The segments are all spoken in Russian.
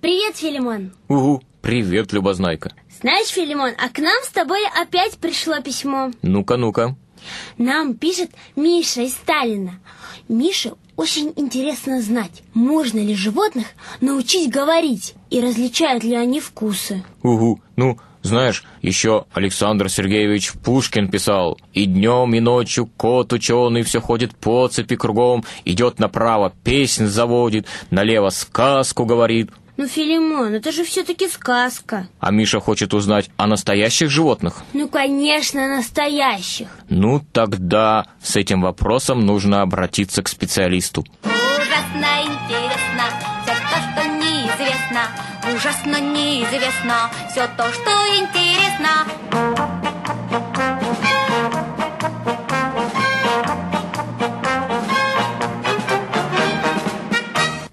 Привет, Филимон. Угу, привет, Любознайка. Знаешь, Филимон, а к нам с тобой опять пришло письмо. Ну-ка, ну-ка. Нам пишет Миша из Сталина. Мише очень интересно знать, можно ли животных научить говорить и различают ли они вкусы. Угу, ну, знаешь, еще Александр Сергеевич Пушкин писал «И днем, и ночью кот ученый все ходит по цепи кругом, идет направо, песнь заводит, налево сказку говорит». Ну, Филимон, это же все-таки сказка. А Миша хочет узнать о настоящих животных? Ну, конечно, настоящих. Ну, тогда с этим вопросом нужно обратиться к специалисту. Ужасно интересно все то, что неизвестно. Ужасно неизвестно все то, что интересно.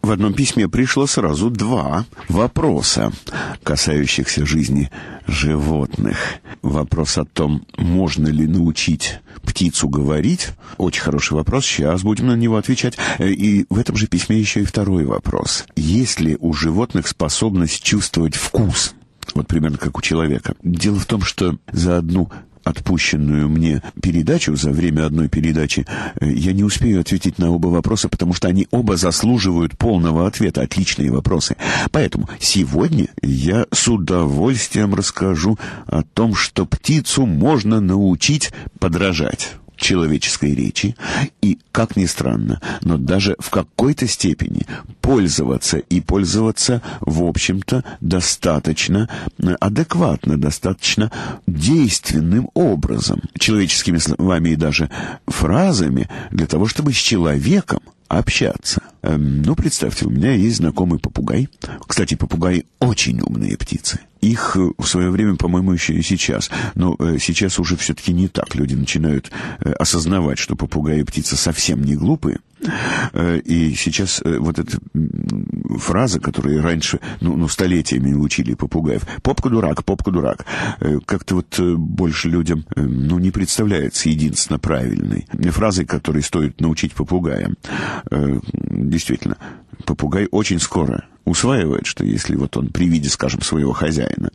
В одном письме пришло сразу два вопроса, касающихся жизни животных. Вопрос о том, можно ли научить птицу говорить. Очень хороший вопрос, сейчас будем на него отвечать. И в этом же письме еще и второй вопрос. Есть ли у животных способность чувствовать вкус? Вот примерно как у человека. Дело в том, что за одну отпущенную мне передачу, за время одной передачи, э, я не успею ответить на оба вопроса, потому что они оба заслуживают полного ответа. Отличные вопросы. Поэтому сегодня я с удовольствием расскажу о том, что птицу можно научить подражать человеческой речи и, как ни странно, но даже в какой-то степени пользоваться и пользоваться, в общем-то, достаточно адекватно, достаточно действенным образом, человеческими словами и даже фразами для того, чтобы с человеком общаться. Эм, ну, представьте, у меня есть знакомый попугай. Кстати, попугаи очень умные птицы. Их э, в свое время, по-моему, еще и сейчас. Но э, сейчас уже все-таки не так. Люди начинают э, осознавать, что попугаи и птицы совсем не глупые. И сейчас вот эта фраза, которую раньше, ну, ну столетиями учили попугаев, «попка дурак, попка дурак», как-то вот больше людям, ну, не представляется единственно правильной фразой, которой стоит научить попугая. Действительно, попугай очень скоро усваивает, что если вот он при виде, скажем, своего хозяина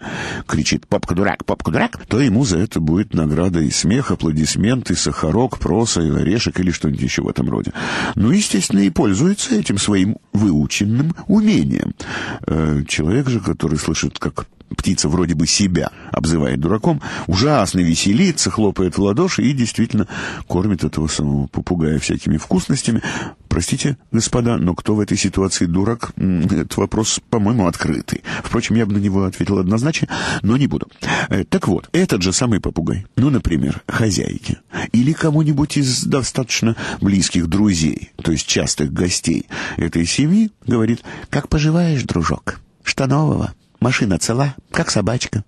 кричит «попка дурак, попка дурак», то ему за это будет награда и смех, аплодисменты, сахарок, проса, и орешек или что-нибудь еще в этом роде. Ну, естественно, и пользуется этим своим выученным умением. Э, человек же, который слышит, как птица вроде бы себя обзывает дураком, ужасно веселится, хлопает в ладоши и действительно кормит этого самого попугая всякими вкусностями. Простите, господа, но кто в этой ситуации дурак? Этот вопрос, по-моему, открытый. Впрочем, я бы на него ответил однозначно, но не буду. Э, так вот, этот же самый попугай, ну, например, хозяйки, или кому-нибудь из достаточно близких друзей, то есть частых гостей этой семьи, говорит, «Как поживаешь, дружок? Что нового?» Машина цела, как собачка.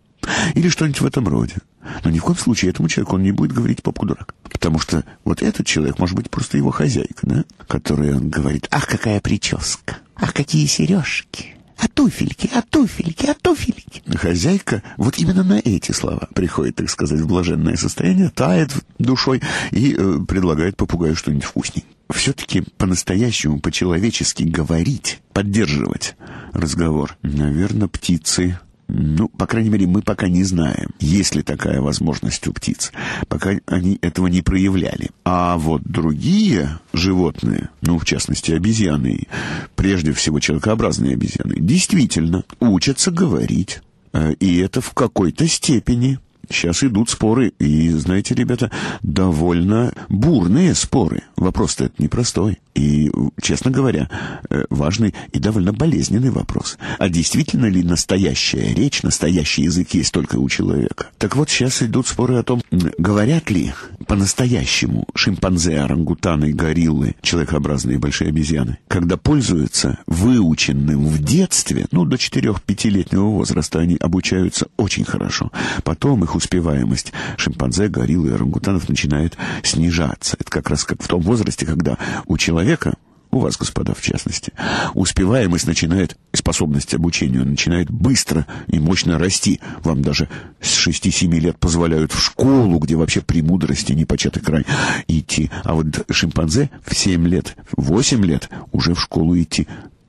Или что-нибудь в этом роде. Но ни в коем случае этому человеку он не будет говорить попку дурак. Потому что вот этот человек может быть просто его хозяйка, да? Которой он говорит, ах, какая прическа, ах, какие сережки. А туфельки, а туфельки, а туфельки. Хозяйка вот именно на эти слова приходит, так сказать, в блаженное состояние, тает душой и э, предлагает попугаю что-нибудь вкусненькое все-таки по-настоящему, по-человечески говорить, поддерживать разговор. Наверное, птицы ну, по крайней мере, мы пока не знаем, есть ли такая возможность у птиц. Пока они этого не проявляли. А вот другие животные, ну, в частности, обезьяны, прежде всего человекообразные обезьяны, действительно учатся говорить. Э, и это в какой-то степени Сейчас идут споры, и, знаете, ребята, довольно бурные споры. Вопрос-то это непростой. И, честно говоря, э, важный и довольно болезненный вопрос. А действительно ли настоящая речь, настоящий язык есть только у человека? Так вот, сейчас идут споры о том, говорят ли по-настоящему шимпанзе, орангутаны, гориллы, человекообразные большие обезьяны, когда пользуются выученным в детстве, ну, до 4-5-летнего возраста, они обучаются очень хорошо. Потом их успеваемость шимпанзе, гориллы и орангутанов начинает снижаться. Это как раз как в том возрасте, когда у человека у вас, господа, в частности, успеваемость начинает, способность обучению начинает быстро и мощно расти. Вам даже с 6-7 лет позволяют в школу, где вообще премудрости не початый край, идти. А вот шимпанзе в 7 лет, в 8 лет уже в школу идти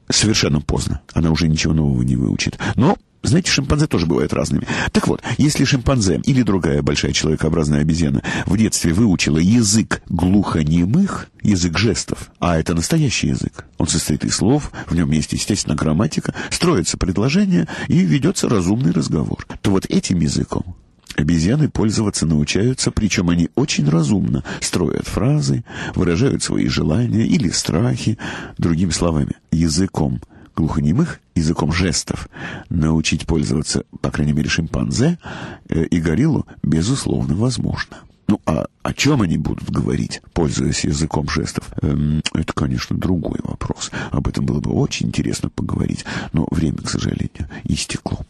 совершенно поздно. Она уже ничего нового не выучит. Но знаете, шимпанзе тоже бывают разными. Так вот, если шимпанзе или другая большая человекообразная обезьяна в детстве выучила язык глухонемых, язык жестов, а это настоящий язык, он состоит из слов, в нем есть, естественно, грамматика, строится предложение и ведется разумный разговор, то вот этим языком Обезьяны пользоваться научаются, причем они очень разумно строят фразы, выражают свои желания или страхи, другими словами, языком глухонемых, языком жестов, научить пользоваться, по крайней мере, шимпанзе э, и гориллу, безусловно, возможно. Ну, а о чем они будут говорить, пользуясь языком жестов? Эм, это, конечно, другой вопрос. Об этом было бы очень интересно поговорить, но время, к сожалению, истекло.